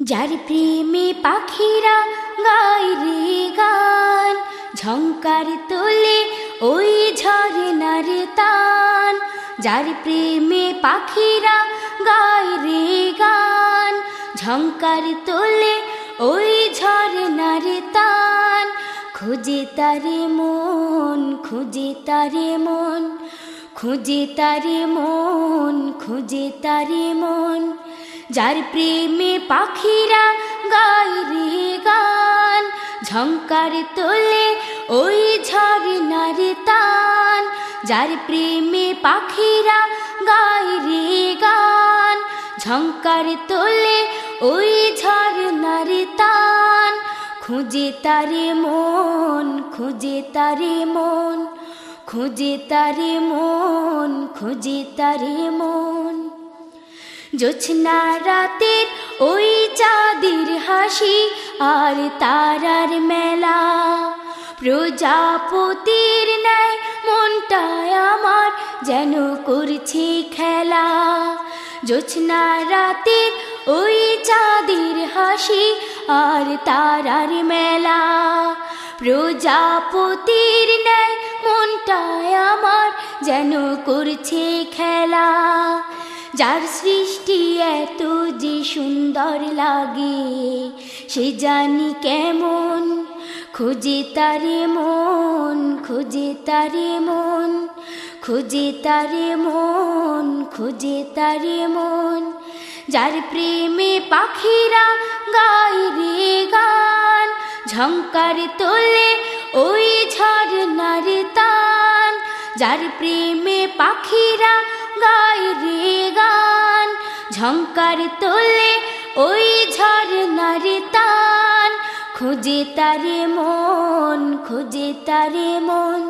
যার প্রেমে পাখিরা গায় রে গান ঝঙ্কার তোলে ওই ঝরনার তান। যার প্রেমে পাখিরা গায় রে গান ঝঙ্কার তোলে ওই ঝরনার তান। খুঁজে তারে মন, খুঁজে তারে মন, খুঁজে তারে মন, খুঁজে তারে মন। যার প্রেমে পাখিরা গায় রে গান ঝঙ্কার তোলে ওই ঝরনার তান। যার প্রেমে পাখিরা গায় রে গান ঝঙ্কার তোলে ওই ঝরনার তান। খুঁজে তারে মন, খুঁজে তারে মন, খুঁজে তারে মন, খুঁজে তারে মন। জোছনা রাতের ওই চাঁদের হাসি আর তারার মেলা। প্রজাপতির ন্যায় মনটায় আমার যেন করছে খেলা। জোছনা রাতের ওই চাঁদের হাসি আর তারার মেলা। প্রজাপতির ন্যায় মনটায় আমার যেন করছে খেলা। যার সৃষ্টি এত যে সুন্দর লাগে, সে জানি কেমন? খুঁজে তারে মন, খুঁজে তারে মন, খুঁজে তারে মন, খুঁজে তারে মন। যার প্রেমে পাখিরা গাই রে গান ঝঙ্কার তোলে ওই ঝরনার তান। যার প্রেমে পাখিরা ঝঙ্কার তোলে ওই ঝরনার তান। খুঁজে তারে মন, খুঁজে তারে মন,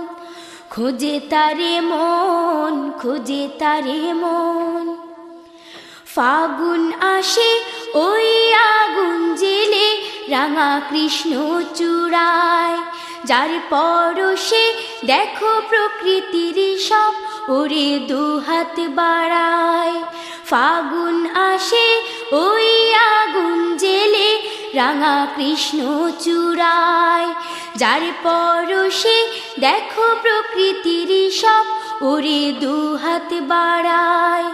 খুঁজে তারে মন, খুঁজে তারে মন। ফাগুন আসে ওই আগুন জেলে, রাঙা কৃষ্ণ চূড়ায়। যার পরশে দেখো প্রকৃতির সব, ওরে দুহাত বাড়ায়। ফাগুন রাঙা কৃষ্ণ চূড়ায়, যার পরশে দেখো প্রকৃতির সব ওরে দুহাত বাড়ায়।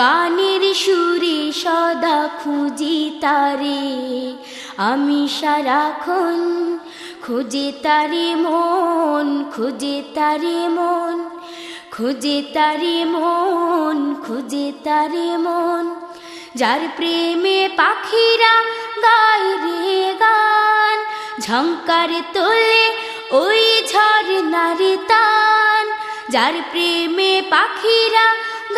গানের সুরে সদা খুঁজি তারে, আমি সারাক্ষণ খুঁজে তারে মন, খুঁজে তারে মন, খুঁজে তারে মন, খুঁজে তারে মন। যার প্রেমে পাখিরা গায় রে গান ঝঙ্কার তোলে ওই ঝরনার তান। যার প্রেমে পাখিরা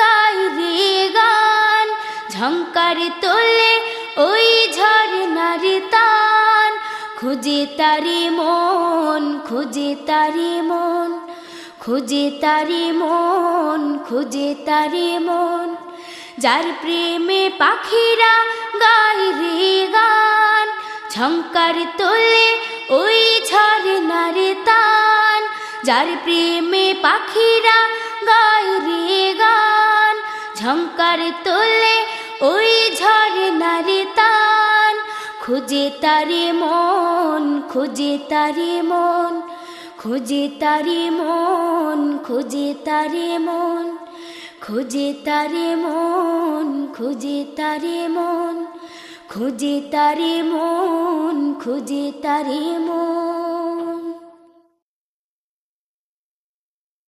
গাই রে গান ঝঙ্কার তোলে ওই ঝরনার তান। খুঁজে তারে মন, খুঁজে তারে মন, খুঁজে তারে মন, খুঁজে তারে মন। যার প্রেমে পাখিরা ঝঙ্কার তোলে ওই ঝরনার তান, যার প্রেমে পাখিরা গায় রে গান। ঝঙ্কার তোলে ওই ঝরনার তান, খুঁজে তারে মন, খুঁজে তারে মন, খুঁজে তারে মন, খুঁজে তারে মন, খুঁজে তারে মন, খুঁজে তারে মন। খুঁজে তারে মন খুঁজে তারে মন।